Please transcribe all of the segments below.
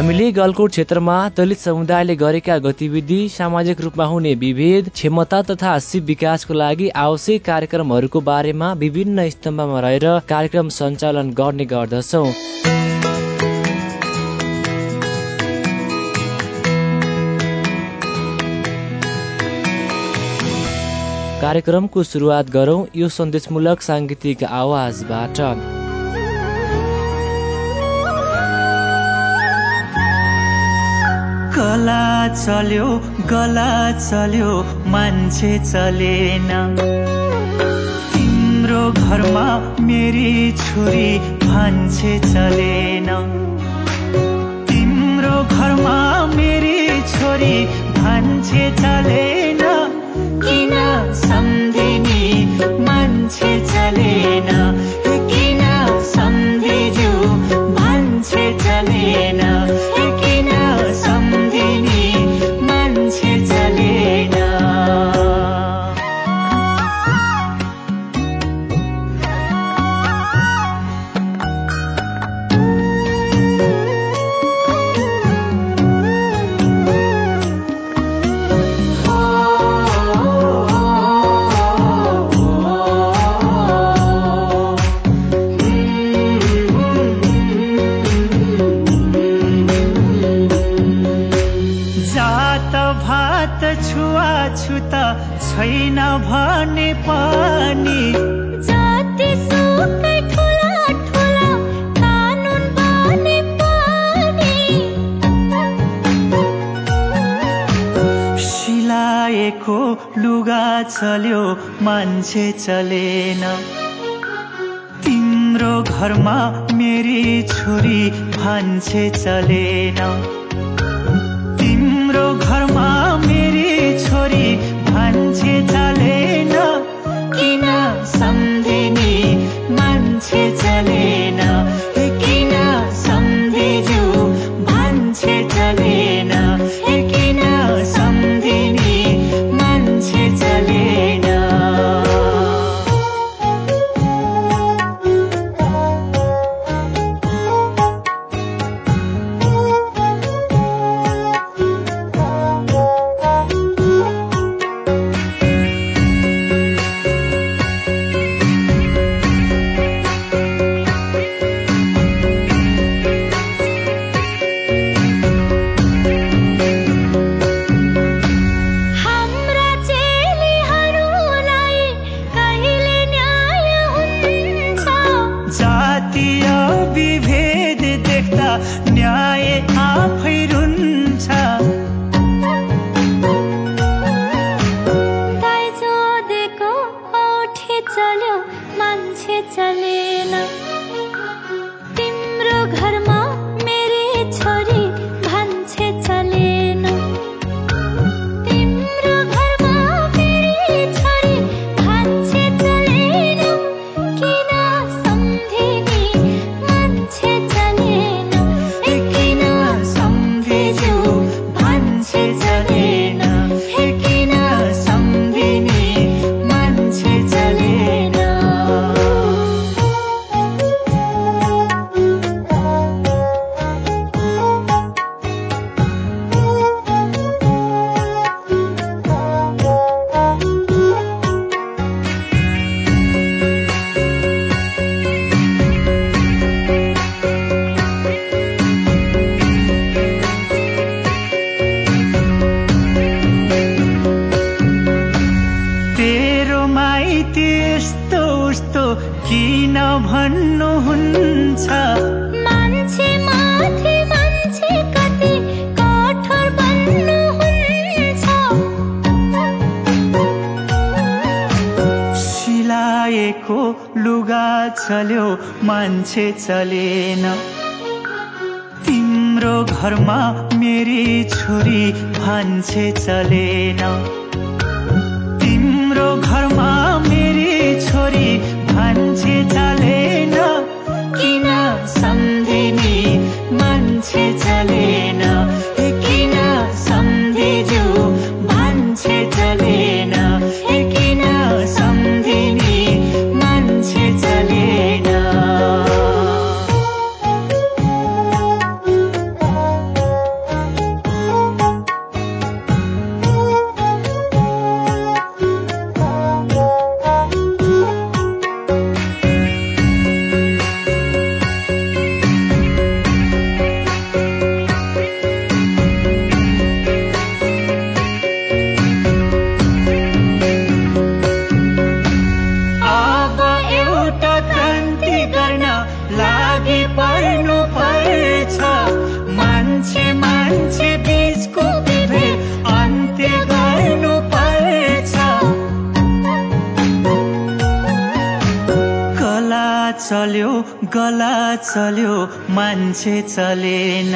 हामीले गलकोट क्षेत्रमा दलित समुदायले गरेका गतिविधि सामाजिक रूपमा हुने विभेद क्षमता तथा सिप विकासको लागि आवश्यक कार्यक्रमहरूको बारेमा विभिन्न स्तम्भमा रहेर कार्यक्रम सञ्चालन गर्ने गर्दछौँ। कार्यक्रमको सुरुवात गरौँ यो सन्देशमूलक साङ्गीतिक आवाजबाट। गला चल्यो गला चल्यो मान्छे चलेन। तिम्रो घरमा मेरी छोरी भान्छे चलेन। तिम्रो घरमा मेरी छोरी भान्छे चलेन। किन सम्धिनी मान्छे चलेन। तिम्रो घरमा मेरी छोरी भान्छे चलेन। तिम्रो घरमा मेरी छोरी भान्छे चलेन। किन सम्धिनी मान्छे चलेन? मान्छे चलेन। तिम्रो घरमा मेरी छोरी भान्से चलेन। मान्छे चलेन।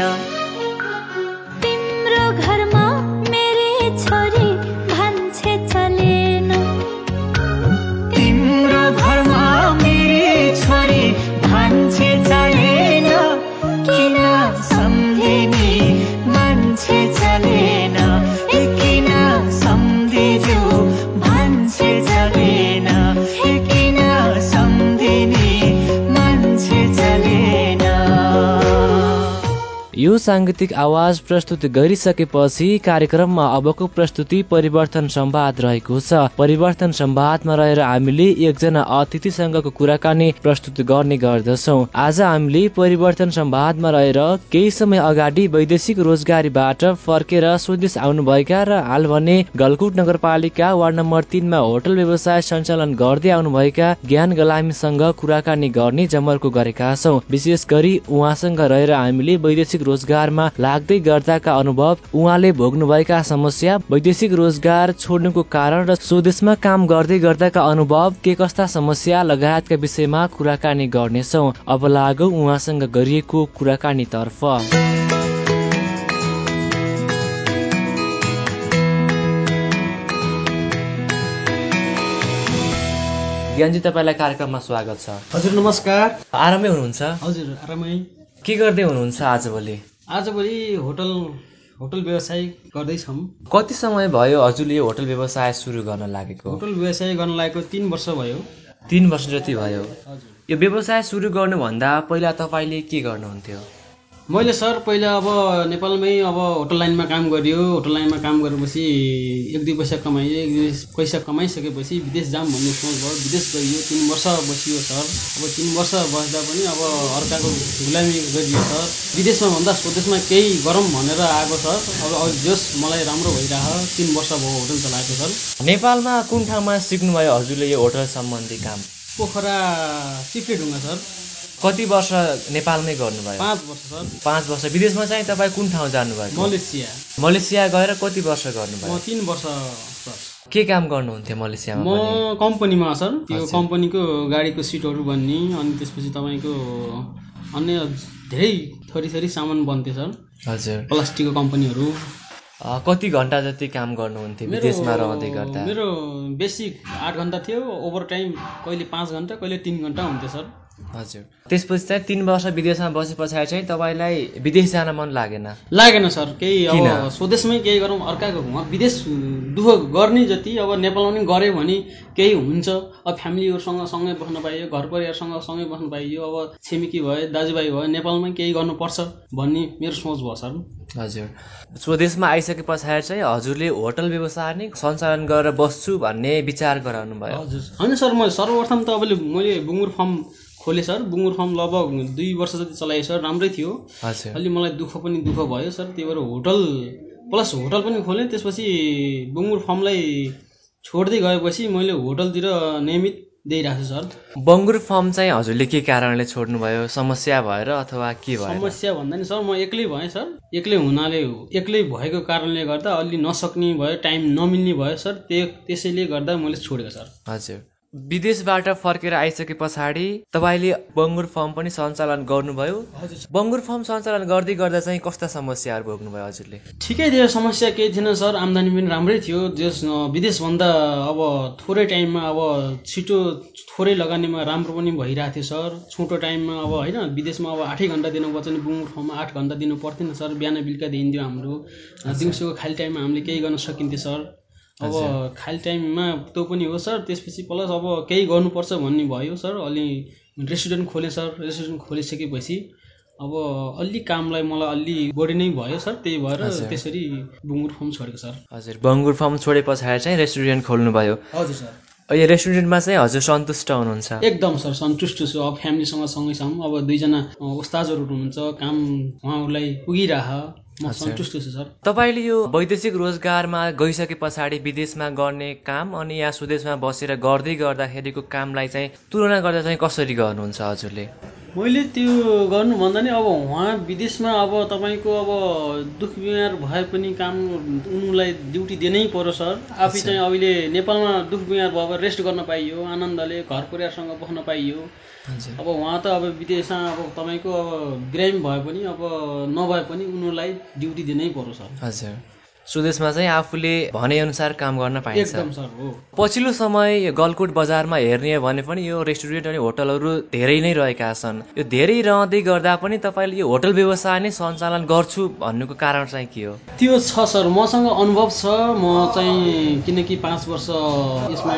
साङ्गीतिक आवाज प्रस्तुत गरिसकेपछि कार्यक्रममा अबको प्रस्तुति परिवर्तन सम्वाद रहेको छ। परिवर्तन सम्वादमा रहेर हामीले एकजना अतिथिसँगको कुराकानी प्रस्तुत गर्ने गर्दछौ। आज हामीले परिवर्तन सम्वादमा रहेर केही समय अगाडि वैदेशिक रोजगारीबाट फर्केर स्वदेश आउनुभएका र हाल भने गलकुट नगरपालिका वार्ड नम्बर तिनमा होटल व्यवसाय सञ्चालन गर्दै आउनुभएका ज्ञान गलामीसँग कुराकानी गर्ने जमर्को गरेका छौँ। विशेष गरी उहाँसँग रहेर हामीले वैदेशिक रोजगारमा लाग्दै गर्दाका अनुभव उहाँले भोग्नुभएका समस्या वैदेशिक रोजगार छोड्नुको कारण र स्वदेशमा काम गर्दै गर्दाका अनुभव के कस्ता समस्या लगायतका विषयमा कुराकानी गर्नेछौँ। अब लागौ उहाँसँग गरिएको कुराकानीतर्फ। ज्ञानजी तपाईँलाई कार्यक्रममा स्वागत छ। हजुर नमस्कार। आरामै हुनुहुन्छ? हजुर आरामै। के गर्दै हुनुहुन्छ आजभोलि? आजभोलि होटल होटल व्यवसाय गर्दैछौँ। कति समय भयो हजुरले यो होटल व्यवसाय सुरु गर्न लागेको? होटल व्यवसाय गर्न लागेको तिन वर्ष भयो। तिन वर्ष जति भयो। हजुर। यो व्यवसाय सुरु गर्नुभन्दा पहिला तपाईँले के गर्नुहुन्थ्यो? मैले सर पहिला अब नेपालमै अब होटल लाइनमा काम गरियो। होटल लाइनमा काम गरेपछि एक दुई पैसा कमाइयो एक दुई पैसा कमाइसकेपछि विदेश जाऊँ भन्ने सोच भयो। विदेश गइयो तिन वर्ष बसियो सर। अब तिन वर्ष बस्दा पनि अब अर्काको गुलामी गरियो सर। विदेशमा भन्दा स्वदेशमा केही गरौँ भनेर आएको सर। अब जस मलाई राम्रो भइरह तिन वर्ष भयो होटल चलाएको सर। नेपालमा कुन ठाउँमा सिक्नुभयो हजुरले यो होटल सम्बन्धी काम? पोखरा चिफ्लेढुङ्गा सर। कति वर्ष नेपालमै गर्नुभयो? पाँच वर्ष सर। पाँच वर्ष। विदेशमा चाहिँ तपाईँ कुन ठाउँ जानुभयो मलेसिया। मलेसिया गएर कति वर्ष म गर्नुभयो तिन वर्ष सर। के काम गर्नुहुन्थ्यो मलेसियामा म पनि? कम्पनीमा सर। त्यो। कम्पनीको गाडीको सिटहरू बन्ने अनि त्यसपछि तपाईँको अन्य धेरै थरी थरी सामान बन्थ्यो सर। हजुर। प्लास्टिकको कम्पनीहरू। कति घन्टा जति काम गर्नुहुन्थ्यो विदेशमा रहँदै गर्दा? मेरो बेसिक आठ घन्टा थियो ओभर टाइम कहिले पाँच घन्टा कहिले तिन घन्टा हुन्थ्यो सर। हजुर। त्यसपछि चाहिँ तिन वर्ष विदेशमा बसे पछाडि चाहिँ तपाईँलाई विदेश जान मन लागेन? लागेन सर केही? अब स्वदेशमै केही गरौँ अर्काको उहाँ विदेश दुःख गर्ने जति अब नेपालमा पनि गऱ्यो भने केही हुन्छ। अब फ्यामिलीहरूसँग सँगै बस्न पाइयो घर परिवारसँग सँगै बस्न पाइयो अब छिमेकी भयो दाजुभाइ भयो नेपालमै केही गर्नुपर्छ भन्ने मेरो सोच भयो सर। हजुर। स्वदेशमा आइसके पछाडि चाहिँ हजुरले होटल व्यवसाय नै सञ्चालन गरेर बस्छु भन्ने विचार गराउनु भयो हजुर। होइन सर म सर्वप्रथम त अबले मैले बुङ्गुर फार्म खोलेँ सर बुङ्गुर फार्म लगभग दुई वर्ष जति चलाएँ सर राम्रै थियो। अलि मलाई दुःख पनि दुःख भयो सर त्यही भएर होटल प्लस होटल पनि खोलेँ। त्यसपछि बुङ्गुर फार्मलाई छोड्दै गएपछि मैले होटलतिर नियमित दिइरहेको छु सर। बङ्गुर फर्म चाहिँ हजुरले के कारणले छोड्नुभयो? समस्या भएर अथवा के भयो समस्या भन्दा नि सर म एक्लै भएँ सर। एक्लै हुनाले एक्लै भएको कारणले गर्दा अलि नसक्ने भयो टाइम नमिल्ने भयो सर। त्यो त्यसैले गर्दा मैले छोडेको सर। हजुर। विदेशबाट फर्केर आइसके पछाडि तपाईँले बङ्गुर फर्म पनि सञ्चालन गर्नुभयो। बङ्गुर फर्म सञ्चालन गर्दै गर्दा चाहिँ कस्ता समस्याहरू भोग्नुभयो हजुरले? ठिकै थियो समस्या केही थिएन सर। आम्दानी पनि राम्रै थियो। जस विदेशभन्दा अब थोरै टाइममा अब छिटो थोरै लगानीमा राम्रो पनि भइरहेको थियो सर। छोटो टाइममा अब होइन विदेशमा अब आठै घन्टा दिनुपर्छ नि बुङ्गुर ठाउँमा आठ घन्टा दिनु पर्थेन सर। बिहान बेलुका दिइन्थ्यो हाम्रो। दिउँसोको खाली टाइममा हामीले केही गर्न सकिन्थ्यो सर। अब खाली टाइममा त्यो पनि हो सर। त्यसपछि प्लस अब केही गर्नुपर्छ भन्ने भयो सर। अलि रेस्टुरेन्ट खोलेँ सर। रेस्टुरेन्ट खोलिसकेपछि अब अलि कामलाई मलाई अलि बढी नै भयो सर। त्यही भएर त्यसरी बुङ्गुर फर्म छोडेको सर। हजुर बङ्गुर फर्म छोडे पछाडि चाहिँ रेस्टुरेन्ट खोल्नुभयो। हजुर सर। अहिले रेस्टुरेन्टमा चाहिँ हजुर सन्तुष्ट हुनुहुन्छ? एकदम सर। सन्तुष्ट छु। अब फ्यामिलीसँग सँगै छौँ अब दुईजना उस्ताजहरू हुनुहुन्छ। काम उहाँहरूलाई पुगिरह। सन्तुष्ट छु सर। तपाईँले यो वैदेशिक रोजगारमा गइसके पछाडि विदेशमा गर्ने काम अनि यहाँ स्वदेशमा बसेर गर्दै गर्दाखेरिको कामलाई चाहिँ तुलना गर्दा चाहिँ कसरी गर्नुहुन्छ हजुरले? मैले त्यो गर्नुभन्दा नि अब उहाँ विदेशमा अब तपाईँको अब दुख बिमार भए पनि काम उनीलाई ड्युटी दिनै पर्यो सर। आफै चाहिँ अहिले नेपालमा दुख बिमार भयो रेस्ट गर्न पाइयो आनन्दले घर परिवारसँग बस्न पाइयो। अब उहाँ त अब विदेशमा अब तपाईँको अब बिरामी भए पनि अब नभए पनि उनीहरूलाई ड्युटी दिनै पर्यो सर हजुर। स्वदेशमा चाहिँ आफूले भनेअनुसार काम गर्न पाइन्छ। पछिल्लो समय यो गलकुट बजारमा हेर्ने हो भने पनि यो रेस्टुरेन्ट अनि होटलहरू धेरै नै रहेका छन्। यो धेरै रहँदै गर्दा पनि तपाईँले यो होटल व्यवसाय नै सञ्चालन गर्छु भन्नुको कारण चाहिँ के हो? त्यो छ सर मसँग अनुभव छ। म चाहिँ किनकि पाँच वर्ष यसमा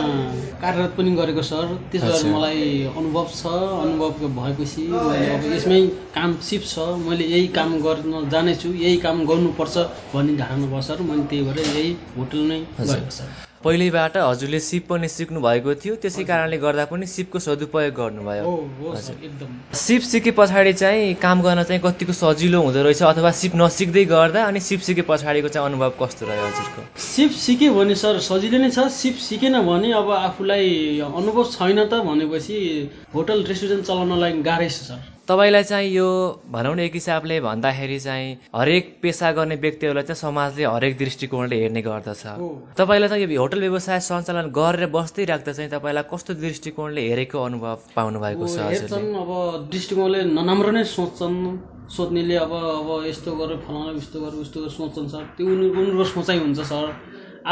कार्यरत पनि गरेको सर। त्यस भएर अच्छा। मलाई अनुभव छ। अनुभव भएपछि मैले अब यसमै काम सिप छ। मैले यही काम गर्न जानेछु यही काम गर्नुपर्छ भन्ने धारणा भयो सर मैले त्यही भएर यही होटल नै गरेको सर पहिल्यैबाट हजुरले सिप पनि सिक्नु भएको थियो त्यसै कारणले गर्दा पनि सिपको सदुपयोग गर्नुभयो। सर एकदम। सिप सिके पछाडि चाहिँ काम गर्न चाहिँ कतिको सजिलो हुँदो रहेछ अथवा सिप नसिक्दै गर्दा अनि सिप सिके पछाडिको चाहिँ अनुभव कस्तो रह्यो हजुरको? सिप सिक्यो भने सर सजिलो नै छ। सिप सिकेन भने अब आफूलाई अनुभव छैन त भनेपछि होटल रेस्टुरेन्ट चलाउनलाई गाह्रै छ सर। तपाईँलाई चाहिँ यो भनौँ न एक हिसाबले भन्दाखेरि चाहिँ हरेक पेसा गर्ने व्यक्तिहरूलाई चाहिँ समाजले हरेक दृष्टिकोणले हेर्ने गर्दछ। तपाईँलाई चाहिँ यो होटल व्यवसाय सञ्चालन गरेर बस्दै राख्दा चाहिँ तपाईँलाई कस्तो दृष्टिकोणले हेरेको अनुभव पाउनु भएको छ अब दृष्टिकोणले नराम्रो नै सोच्छन् सोध्नेले अब अब यस्तो गरेर फलाना यस्तो गरेर उस्तो गरेर सोच्छन् सर। त्यो उनी उनीहरूको सोचाइ हुन्छ सर।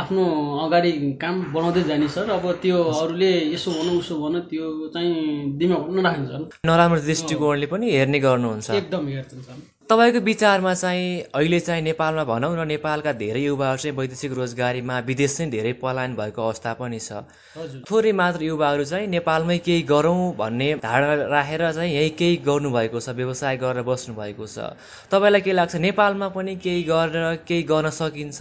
आफ्नो अगाडि काम बनाउँदै जाने सर। अब त्यो अरूले यसो भनौँ उसो भनौँ त्यो चाहिँ दिमाग नराख्ने सर। नराम्रो दृष्टिकोणले पनि हेर्ने गर्नुहुन्छ। एकदम हेर्छन् सर। तपाईँको विचारमा चाहिँ अहिले चाहिँ नेपालमा भनौँ न नेपालका धेरै युवाहरू चाहिँ वैदेशिक रोजगारीमा विदेश चाहिँ धेरै पलायन भएको अवस्था पनि छ। थोरै मात्र युवाहरू चाहिँ नेपालमै केही गरौँ भन्ने धारणा राखेर चाहिँ यही केही गर्नुभएको छ व्यवसाय गरेर बस्नु भएको छ। तपाईँलाई के लाग्छ? नेपालमा पनि केही गरेर केही गर्न सकिन्छ?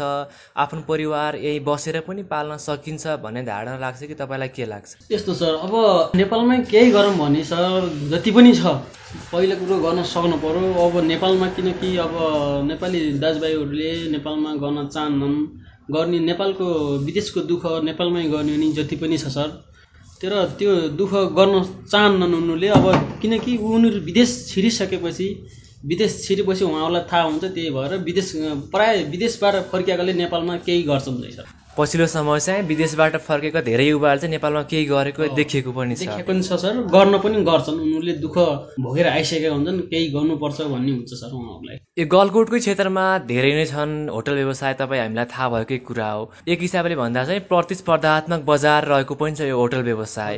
आफ्नो परिवार यही बसेर पनि पाल्न सकिन्छ भन्ने धारणा लाग्छ कि तपाईँलाई के लाग्छ? यस्तो सर अब नेपालमै केही गरौँ भने सर जति पनि छ। पहिलो कुरो गर्न सक्नु पर्यो। अब नेपालमा किनकि अब नेपाली दाजुभाइहरूले नेपालमा गर्न चाहन्नन्। गर्ने नेपालको विदेशको दुःख नेपालमै गर्ने नि जति पनि छ सर। तर त्यो दुःख गर्न चाहन्नन् उनीहरूले। अब किनकि उनीहरू विदेश छिरिसकेपछि विदेश छिरेपछि उहाँहरूलाई थाहा हुन्छ त्यही भएर विदेश प्रायः विदेशबाट फर्किएकाले नेपालमा केही गर्छन् नै सर। पछिल्लो समय चाहिँ विदेशबाट फर्केका धेरै युवाहरू चाहिँ नेपालमा केही गरेको देखिएको पनि छ। देखेको पनि छ सर। गर्न पनि गर्छन्। उनीहरूले दुःख भोगेर आइसकेका हुन्छन्। केही गर्नुपर्छ भन्ने हुन्छ सर उहाँहरूलाई। यो गलकोटकै क्षेत्रमा धेरै नै छन् होटल व्यवसाय। तपाईँ हामीलाई थाहा भएकै कुरा हो। एक हिसाबले भन्दा चाहिँ प्रतिस्पर्धात्मक बजार रहेको पनि छ यो होटल व्यवसाय।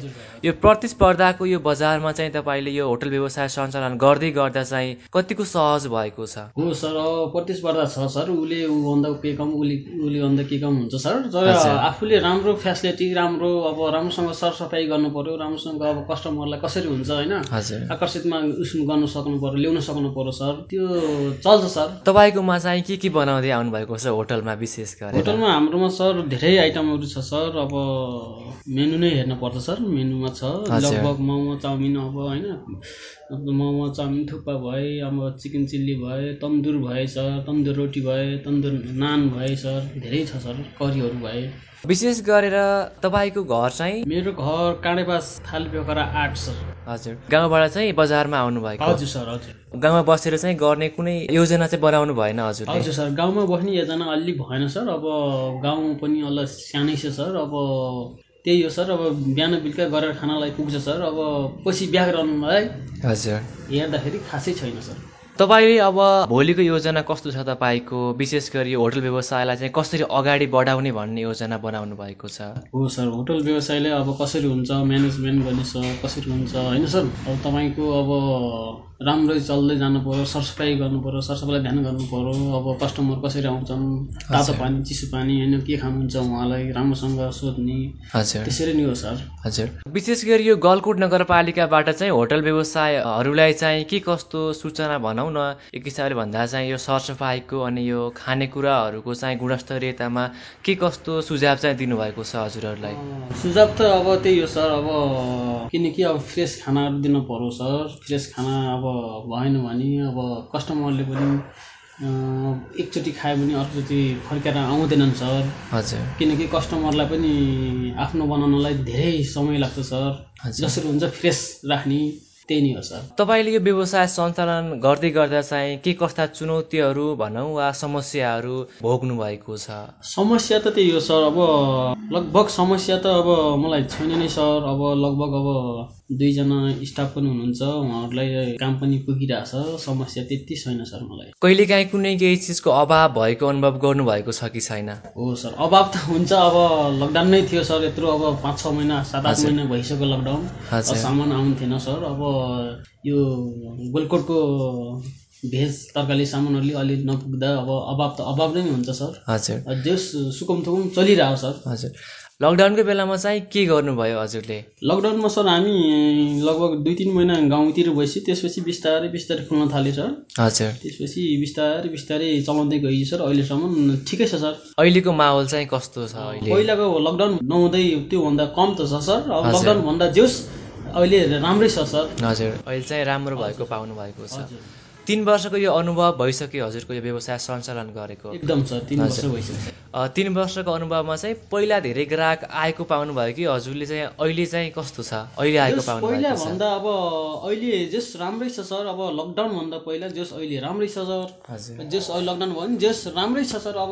यो प्रतिस्पर्धाको यो बजारमा चाहिँ तपाईँले यो होटल व्यवसाय सञ्चालन गर्दै गर्दा चाहिँ कतिको सहज भएको छ? हो सर। प्रतिस्पर्धा छ सर। उसले ऊभन्दा के कम उसले उसले भन्दा के कम हुन्छ सर? तर। आफूले राम्रो फेसिलिटी राम्रो अब राम्रोसँग सरसफाइ गर्नु पर्यो राम्रोसँग अब कस्टमरलाई कसरी हुन्छ होइन? आकर्षितमा उस गर्नु सक्नु पर्यो ल्याउन सक्नु पर्यो सर। त्यो चल्छ सर। तपाईँकोमा चाहिँ के के बनाउँदै आउनुभएको छ होटलमा विशेष गरेर? होटलमा हाम्रोमा सर धेरै आइटमहरू छ सर। अब मेनु नै हेर्न पर्छ सर। मेनुमा छ। लगभग मोमो चाउमिन अब होइन? मोमो चाउमिन थुक्पा भए अब चिकन चिल्ली भए तन्दुर भए सर। तन्दुर रोटी भए तन्दुर नान भए सर। धेरै छ सर। करीहरू। भए विशेष गरेर तपाईँको घर चाहिँ? मेरो घर काँडेबास थाल पोखरा आठ सर। हजुर। गाउँबाट चाहिँ बजारमा आउनुभएको? हजुर सर हजुर। गाउँमा बसेर चाहिँ गर्ने कुनै योजना चाहिँ बनाउनु भएन हजुरले? हजुर सर। गाउँमा बस्ने योजना अलि भएन सर। अब गाउँ पनि अलि सानै छ सर। अब त्यही हो सर। अब बिहान बेलुका गरेर खानालाई पुग्छ सर। अब पछि व्याकरणलाई हजुर। हेर्दाखेरि खासै छैन सर। तपाईँ अब भोलिको योजना कस्तो छ तपाईँको? विशेष गरी होटल व्यवसायलाई चाहिँ कसरी अगाडि बढाउने भन्ने योजना बनाउनु भएको छ? हो सर होटल व्यवसायले अब कसरी हुन्छ म्यानेजमेन्ट गर्ने सर कसरी हुन्छ होइन सर? अब तपाईँको अब राम्रै चल्दै जानु पऱ्यो सरसफाइ गर्नु पऱ्यो सरसफाइलाई ध्यान गर्नु पऱ्यो अब कस्टमर कसरी आउँछन् तातो। पानी चिसो पानी होइन के खानुहुन्छ उहाँलाई राम्रोसँग सोध्ने। हजुर। त्यसरी नै हो सर। हजुर। विशेष गरी यो गलकुट नगरपालिकाबाट चाहिँ होटल व्यवसायहरूलाई चाहिँ के कस्तो सूचना भनौँ न एक हिसाबले भन्दा चाहिँ यो सरसफाइको अनि यो खानेकुराहरूको चाहिँ गुणस्तरीयतामा के कस्तो सुझाव चाहिँ दिनुभएको छ हजुरहरूलाई? सुझाव त अब त्यही हो सर। अब किनकि अब फ्रेस खानाहरू दिनु पर्यो सर। फ्रेस खाना अब भएन भने अब कस्टमरले पनि एकचोटि खायो भने अर्कोचोटि फर्केर आउँदैनन् सर। हजुर। किनकि कस्टमरलाई पनि आफ्नो बनाउनलाई धेरै समय लाग्छ सर। जसरी हुन्छ फ्रेस राख्ने त्यही नै हो सर। तपाईँले यो व्यवसाय सञ्चालन गर्दै गर्दा चाहिँ के कस्ता चुनौतीहरू भनौँ वा समस्याहरू भोग्नु भएको छ? समस्या त त्यही हो सर। अब लगभग समस्या त अब मलाई छैन नै सर। अब लगभग अब दुईजना स्टाफ पनि हुनुहुन्छ। उहाँहरूलाई काम पनि पुगिरहेछ। समस्या त्यति छैन सर मलाई। कहिलेकाहीँ कुनै केही चिजको अभाव भएको अनुभव गर्नुभएको छ कि छैन? हो सर अभाव त हुन्छ। अब लकडाउन नै थियो सर यत्रो अब पाँच छ महिना सात आठ। महिना भइसक्यो लकडाउन सामान आउँथेन सर। अब यो गोलकोटको भेज तरकारी सामानहरूले अलि नपुग्दा अब अभाव त अभाव नै हुन्छ सर। हजुर। जस सुकुम थुकुम चलिरहेको सर। हजुर। लकडाउनको बेलामा चाहिँ के गर्नुभयो हजुरले? लकडाउनमा सर हामी लगभग दुई तिन महिना गाउँतिर भएपछि त्यसपछि बिस्तारै बिस्तारै खुल्न थाल्यो सर हजुर। त्यसपछि बिस्तारै बिस्तारै चलाउँदै गइयो सर अहिलेसम्म ठिकै छ सर। अहिलेको माहौल चाहिँ कस्तो छ अहिले? पहिलाको लकडाउन नहुँदै त्योभन्दा कम त छ सर। अब हजुर। लकडाउन भन्दा जेस अहिले राम्रै छ सर। हजुर। अहिले चाहिँ राम्रो भएको पाउनु भएको छ। तिन वर्षको यो अनुभव भइसक्यो हजुरको यो व्यवसाय सञ्चालन गरेको। एकदम सर तिन वर्ष। भइसक्यो। तिन वर्षको अनुभवमा चाहिँ पहिला धेरै ग्राहक आएको पाउनुभयो कि हजुरले चाहिँ अहिले चाहिँ कस्तो छ? अहिले आएको पाउनु पहिला भन्दा अब अहिले जस राम्रै छ सर अब लकडाउन भन्दा पहिला जस अहिले राम्रै छ सर। हजुर। जस अहिले लकडाउन भयो नि जस राम्रै छ सर अब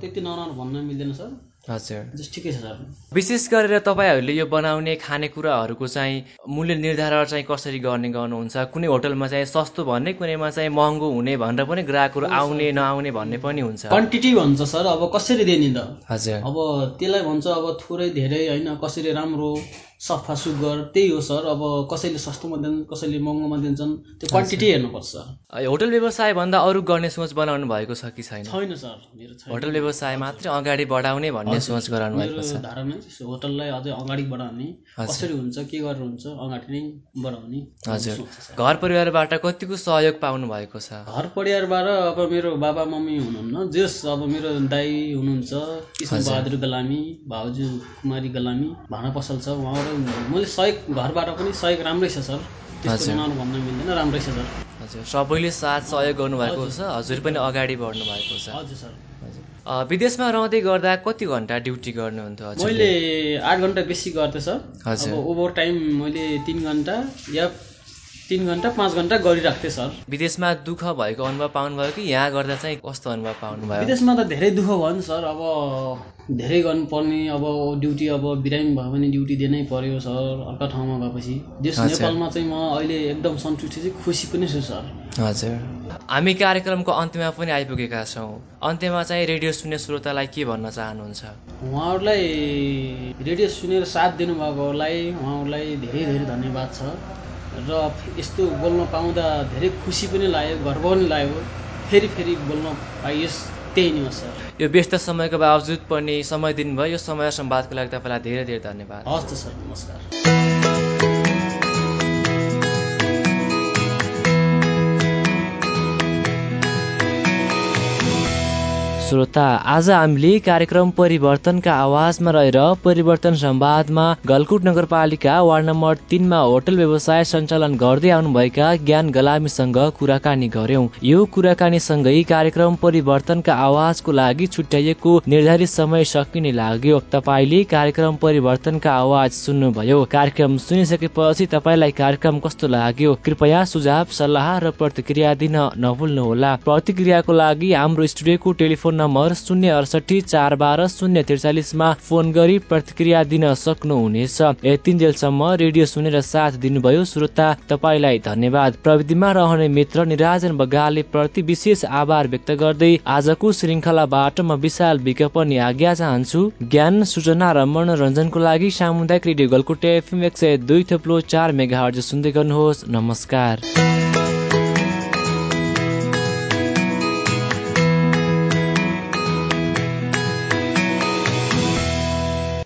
त्यति नराम्रो भन्न मिल्दैन सर। हजुर। जस ठिकै छ सर। विशेष गरेर तपाईँहरूले यो बनाउने खानेकुराहरूको चाहिँ मूल्य निर्धारण चाहिँ कसरी गर्ने गर्नुहुन्छ कुनै होटलमा चाहिँ सस्तो भन्ने कुनैमा चाहिँ महँगो हुने भनेर पनि ग्राहकहरू आउने नआउने भन्ने पनि हुन्छ। क्वान्टिटी भन्छ सर अब कसरी दिने त? हजुर। अब त्यसलाई भन्छ अब थोरै धेरै होइन कसरी राम्रो? सफा सुग्घर त्यही हो सर। अब कसैले सस्तोमा दिन्छन् कसैले महँगोमा दिन्छन् त्यो क्वान्टिटी हेर्नुपर्छ होटल व्यवसाय भन्दा अरू गर्ने सोच बनाउनु भएको छ कि छैन? छैन सर मेरो छैन। होटल व्यवसाय मात्रै अगाडि बढाउने भन्ने सोच गराउनु भएको छ। धारणा होटललाई अझै अगाडि बढाउने। कसरी हुन्छ के गरेर हुन्छ अगाडि नै बढाउने हजुर। घर परिवारबाट कतिको सहयोग पाउनु भएको छ? घर परिवारबाट अब मेरो बाबा मम्मी हुनुहुन्न। जस अब मेरो दाई हुनुहुन्छ किशन बहादुर गलामी भाउजू कुमारी गलामी भाँडा पसल छ उहाँबाट मैले सहयोग घरबाट पनि सहयोग राम्रै छ सर। त्यस्तो मिल्दैन राम्रै छ सर। हजुर सबैले साथ सहयोग गर्नुभएको छ हजुर पनि अगाडि बढ्नु भएको छ। हजुर सर। विदेशमा रहँदै गर्दा कति घन्टा ड्युटी गर्नुहुन्थ्यो हजुर मैले आठ घन्टा बेसी गर्थेँ सर। अब ओभर टाइम मैले तिन घन्टा या तिन घन्टा पाँच घन्टा गरिरहेको थिएँ सर। विदेशमा दुःख भएको अनुभव पाउनुभयो कि? यहाँ गर्दा चाहिँ कस्तो अनुभव पाउनुभयो? विदेशमा त धेरै दुःख भयो नि सर। अब धेरै गर्नुपर्ने अब ड्युटी अब बिरामी भयो भने ड्युटी दिनै पर्यो सर अर्का ठाउँमा गएपछि देश। नेपालमा चाहिँ म अहिले एकदम सन्तुष्टि चाहिँ खुसी पनि छु सर। हजुर। हामी कार्यक्रमको अन्त्यमा पनि आइपुगेका छौँ। अन्त्यमा चाहिँ रेडियो सुन्ने श्रोतालाई के भन्न चाहनुहुन्छ? उहाँहरूलाई रेडियो सुनेर साथ दिनुभएकोलाई उहाँहरूलाई धेरै धेरै धन्यवाद छ र यस्तो बोल्न पाउँदा धेरै खुसी पनि लाग्यो गर्व पनि लाग्यो। फेरि फेरि बोल्न पाइयोस् त्यही नै हो सर। यो व्यस्त समयको बावजुद पनि समय दिनुभयो। यो समय सम्वादको लागि तपाईँलाई धेरै धेरै धन्यवाद। हस् त सर नमस्कार। श्रोता आज हामीले कार्यक्रम परिवर्तनका आवाजमा रहेर परिवर्तन संवादमा गलकुट नगरपालिका वार्ड नम्बर तिनमा होटल व्यवसाय सञ्चालन गर्दै आउनुभएका ज्ञान गलामीसँग कुराकानी गर्यौं। यो कुराकानीसँगै कार्यक्रम परिवर्तनका आवाजको लागि छुट्याइएको निर्धारित समय सकिने लाग्यो। तपाईँले कार्यक्रम परिवर्तनका आवाज सुन्नुभयो। कार्यक्रम सुनिसकेपछि तपाईँलाई कार्यक्रम कस्तो लाग्यो? कृपया सुझाव सल्लाह र प्रतिक्रिया दिन नभुल्नुहोला। प्रतिक्रियाको लागि हाम्रो स्टुडियोको टेलिफोन नम्बर शून्य अडसठी चार बाह्र शून्य त्रिचालिसमा फोन गरी प्रतिक्रिया दिन सक्नुहुनेछ। यतिन्जेलसम्म रेडियो सुनेर साथ दिनुभयो श्रोता तपाईँलाई धन्यवाद। प्रविधिमा रहने मित्र निराजन बगाले प्रति विशेष आभार व्यक्त गर्दै आजको श्रृङ्खलाबाट म विशाल विज्ञापन आज्ञा चाहन्छु। ज्ञान सूचना र मनोरञ्जनको लागि सामुदायिक रेडियो गलकुटे एफएम एक सय दुई थप्लो चार मेगा सुन्दै गर्नुहोस्। नमस्कार।